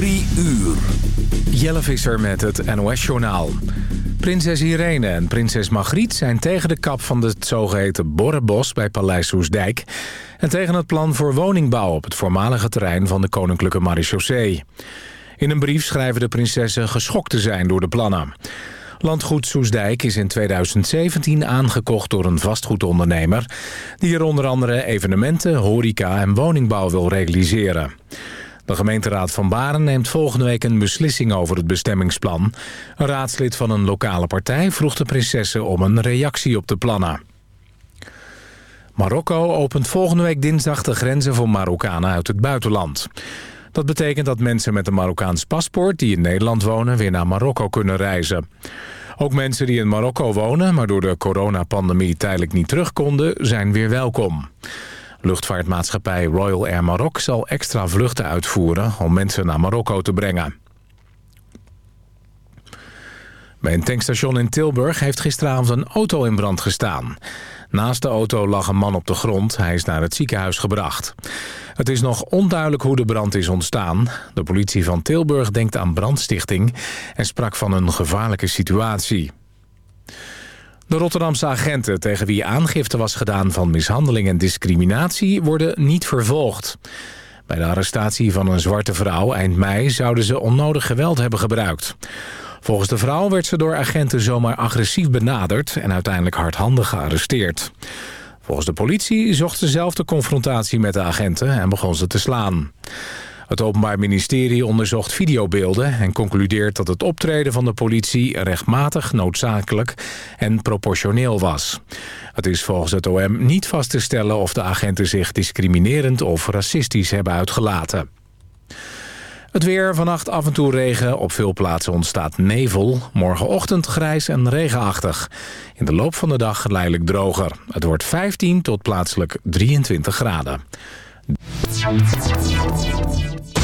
Drie uur. Jelle Visser met het NOS-journaal. Prinses Irene en prinses Margriet zijn tegen de kap van het zogeheten Borrebos bij Paleis Soesdijk... en tegen het plan voor woningbouw op het voormalige terrein van de Koninklijke Marechaussee. In een brief schrijven de prinsessen geschokt te zijn door de plannen. Landgoed Soesdijk is in 2017 aangekocht door een vastgoedondernemer... die er onder andere evenementen, horeca en woningbouw wil realiseren. De gemeenteraad van Baren neemt volgende week een beslissing over het bestemmingsplan. Een raadslid van een lokale partij vroeg de prinsessen om een reactie op de plannen. Marokko opent volgende week dinsdag de grenzen voor Marokkanen uit het buitenland. Dat betekent dat mensen met een Marokkaans paspoort die in Nederland wonen weer naar Marokko kunnen reizen. Ook mensen die in Marokko wonen, maar door de coronapandemie tijdelijk niet terug konden, zijn weer welkom. Luchtvaartmaatschappij Royal Air Maroc zal extra vluchten uitvoeren om mensen naar Marokko te brengen. Bij een tankstation in Tilburg heeft gisteravond een auto in brand gestaan. Naast de auto lag een man op de grond. Hij is naar het ziekenhuis gebracht. Het is nog onduidelijk hoe de brand is ontstaan. De politie van Tilburg denkt aan brandstichting... en sprak van een gevaarlijke situatie. De Rotterdamse agenten tegen wie aangifte was gedaan van mishandeling en discriminatie worden niet vervolgd. Bij de arrestatie van een zwarte vrouw eind mei zouden ze onnodig geweld hebben gebruikt. Volgens de vrouw werd ze door agenten zomaar agressief benaderd en uiteindelijk hardhandig gearresteerd. Volgens de politie zocht ze zelf de confrontatie met de agenten en begon ze te slaan. Het Openbaar Ministerie onderzocht videobeelden en concludeert dat het optreden van de politie rechtmatig, noodzakelijk en proportioneel was. Het is volgens het OM niet vast te stellen of de agenten zich discriminerend of racistisch hebben uitgelaten. Het weer, vannacht af en toe regen. Op veel plaatsen ontstaat nevel. Morgenochtend grijs en regenachtig. In de loop van de dag geleidelijk droger. Het wordt 15 tot plaatselijk 23 graden.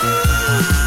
Oh.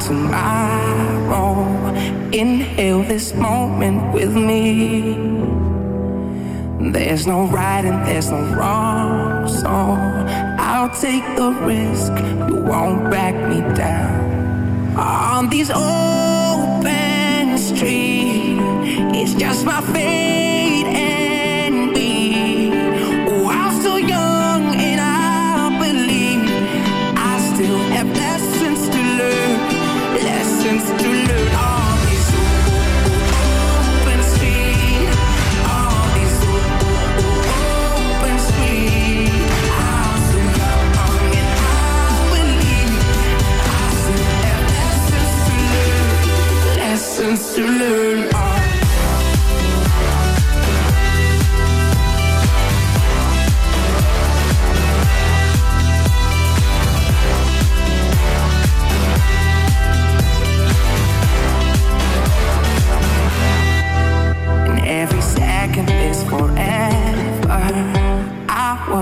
Tomorrow. Inhale this moment with me. There's no right and there's no wrong, so I'll take the risk. You won't back me down. On these open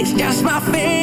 It's just my fate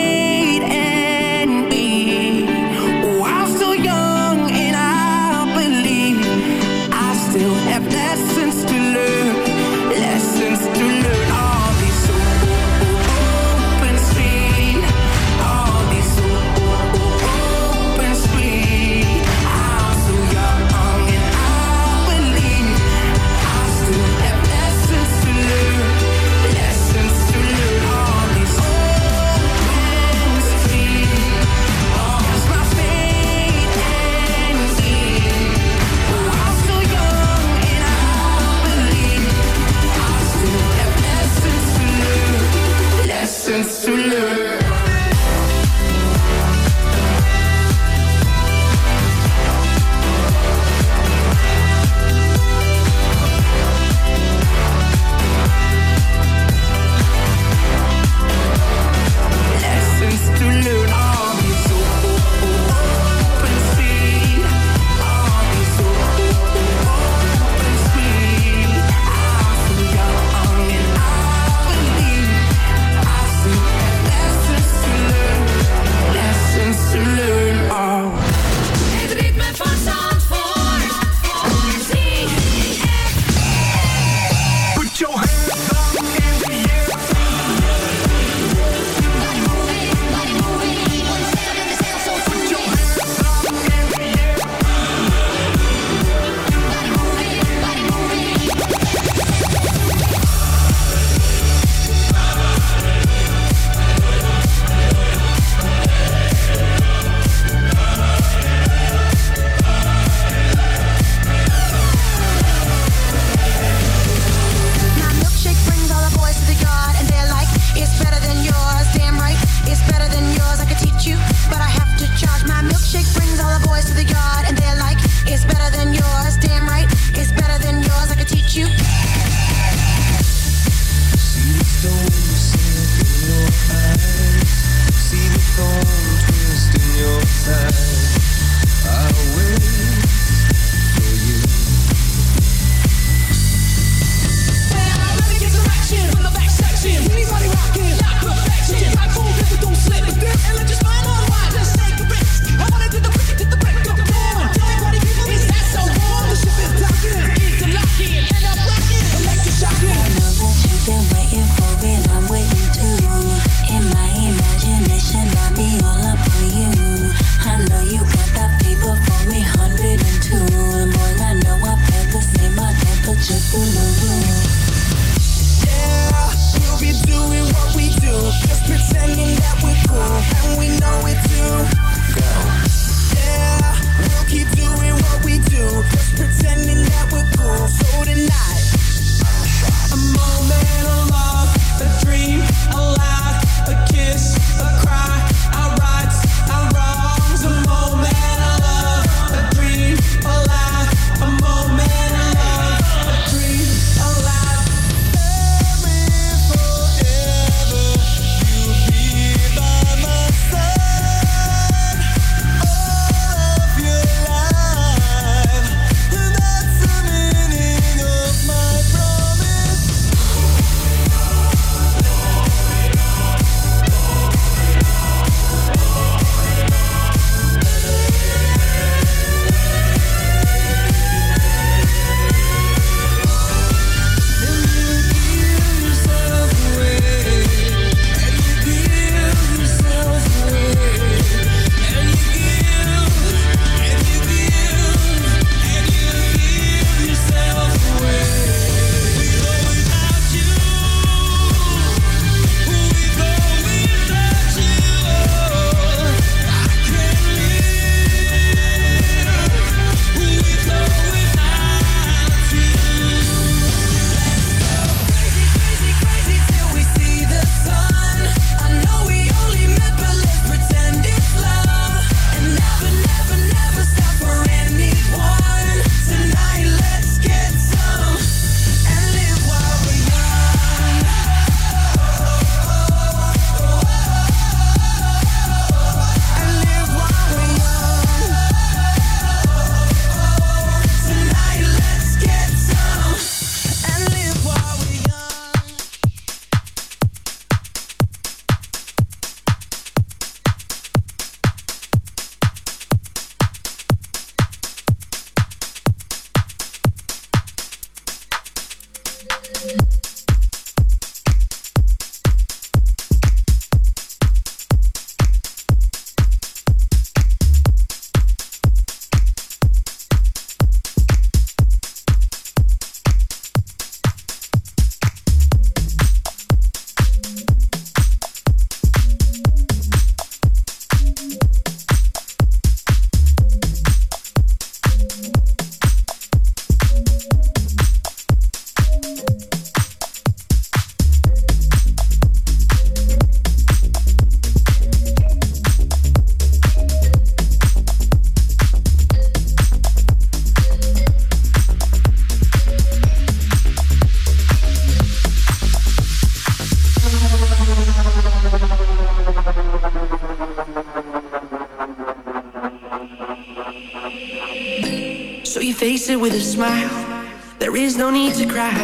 So you face it with a smile. There is no need to cry,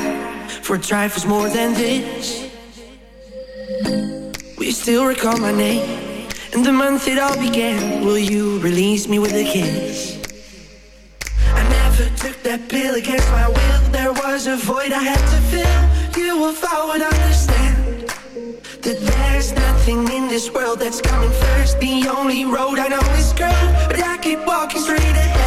for trifle's more than this. Will you still recall my name and the month it all began? Will you release me with a kiss? I never took that pill against my will. There was a void I had to fill. You, if I would understand that there's nothing in this world that's coming first. The only road I know is green, but I keep walking straight ahead.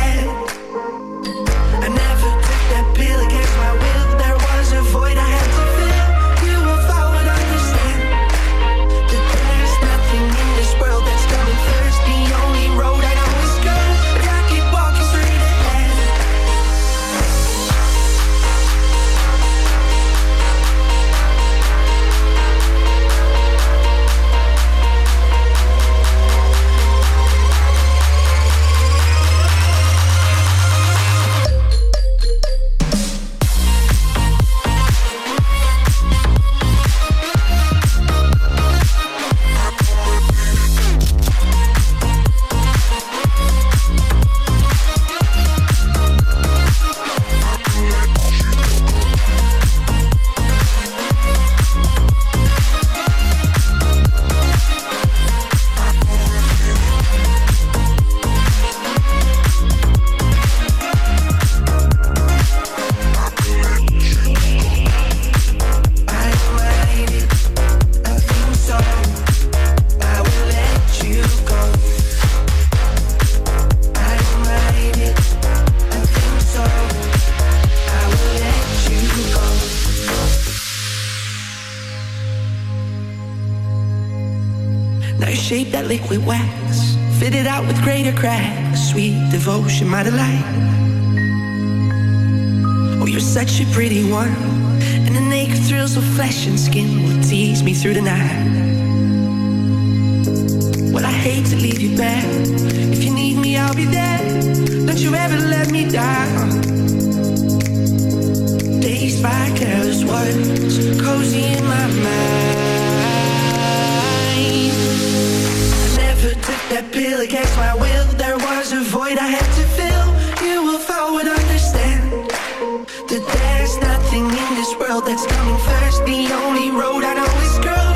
Liquid wax, fitted out with greater cracks. Sweet devotion, my delight. Oh, you're such a pretty one, and the naked thrills of flesh and skin will tease me through the night. Well, I hate to leave you back. If you need me, I'll be there. Don't you ever let me down. Dazed by careless words, cozy in my mind. That's coming first. The only road I know is girl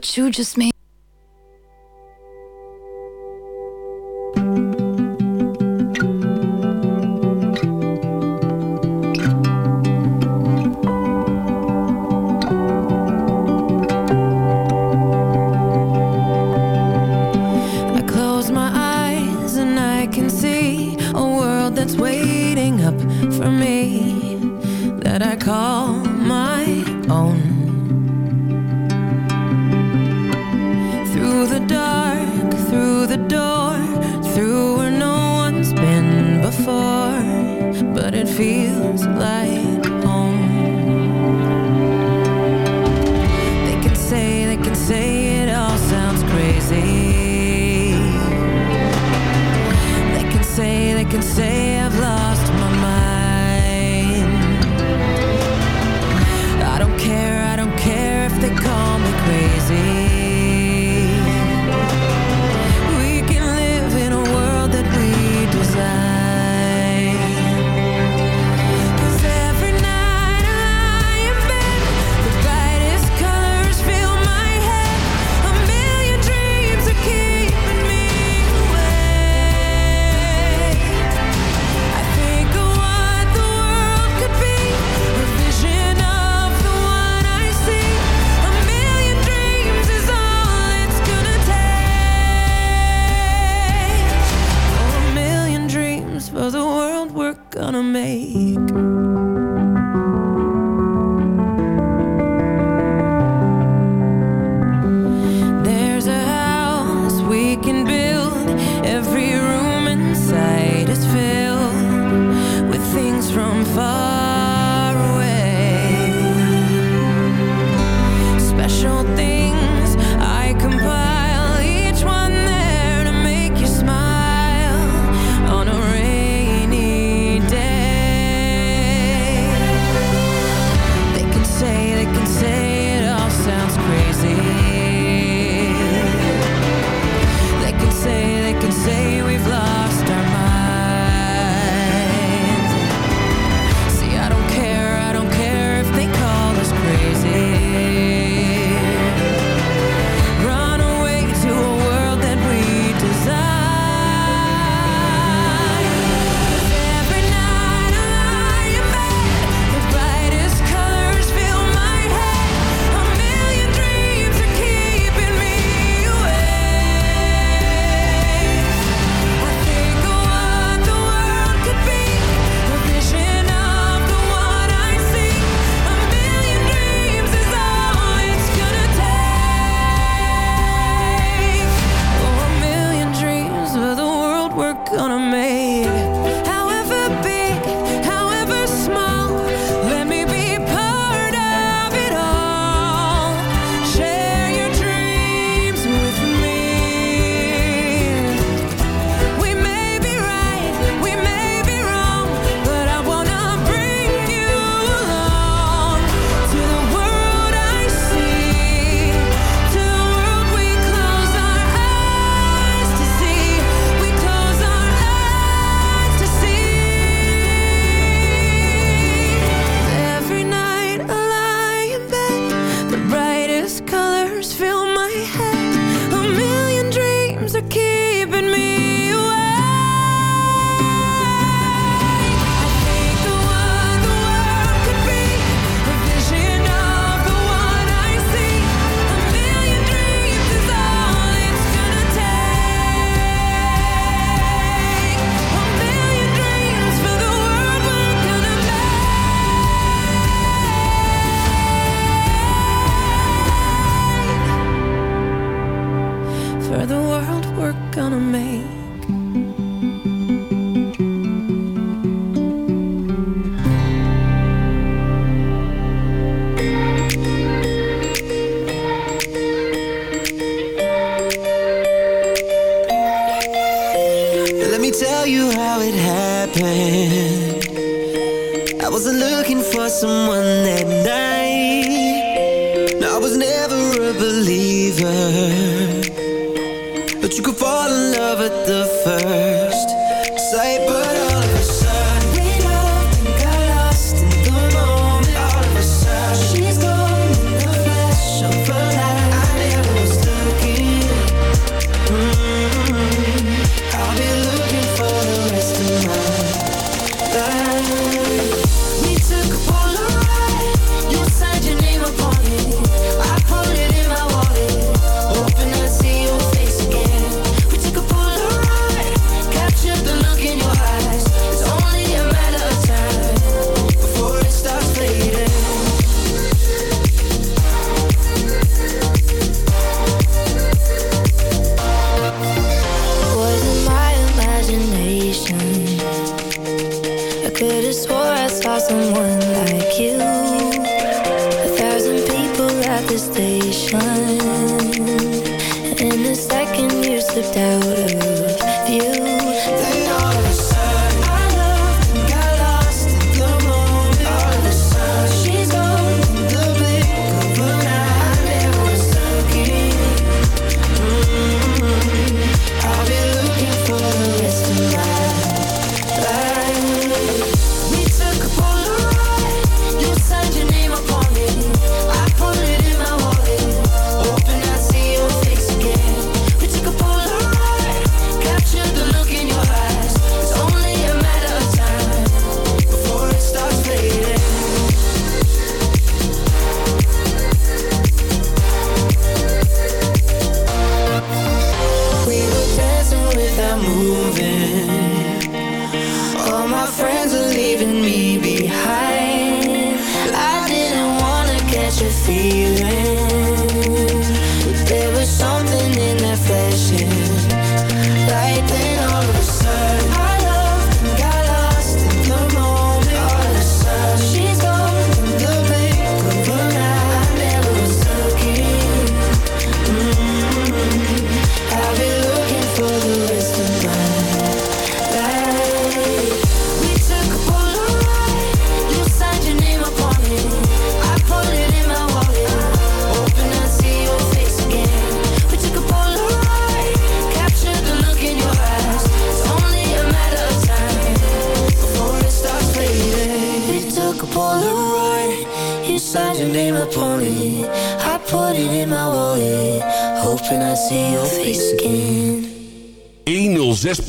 what you just made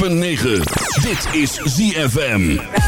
106.9. Dit is ZFM.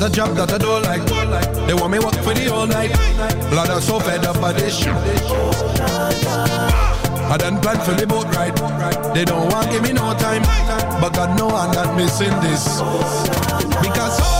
Get a job that I don't like. They want me work for the all night. Blood I'm so fed up by this shit. I done planned for the boat ride. They don't want give me no time. But God know I'm not missing this. Because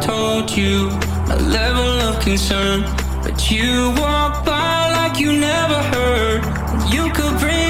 told you my level of concern, but you walk by like you never heard. You could bring